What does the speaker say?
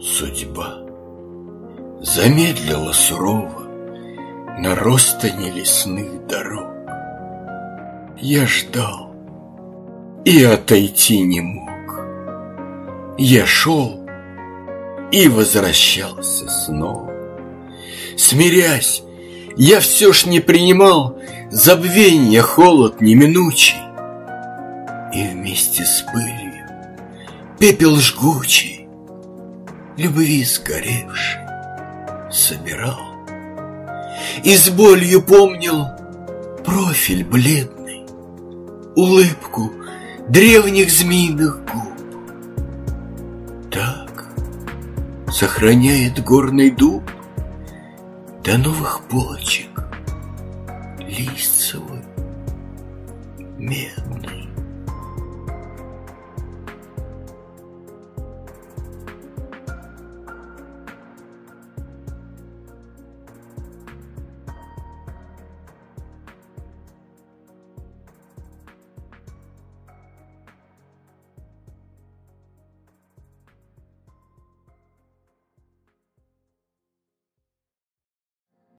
Судьба замедлила сурово На ростане лесных дорог. Я ждал и отойти не мог. Я шел и возвращался снова. Смирясь, я все ж не принимал Забвенья холод неминучий. И вместе с пылью пепел жгучий Любви сгоревший собирал. И с болью помнил профиль бледный, Улыбку древних змеиных губ. Так сохраняет горный дуб До новых почек лист свой медный.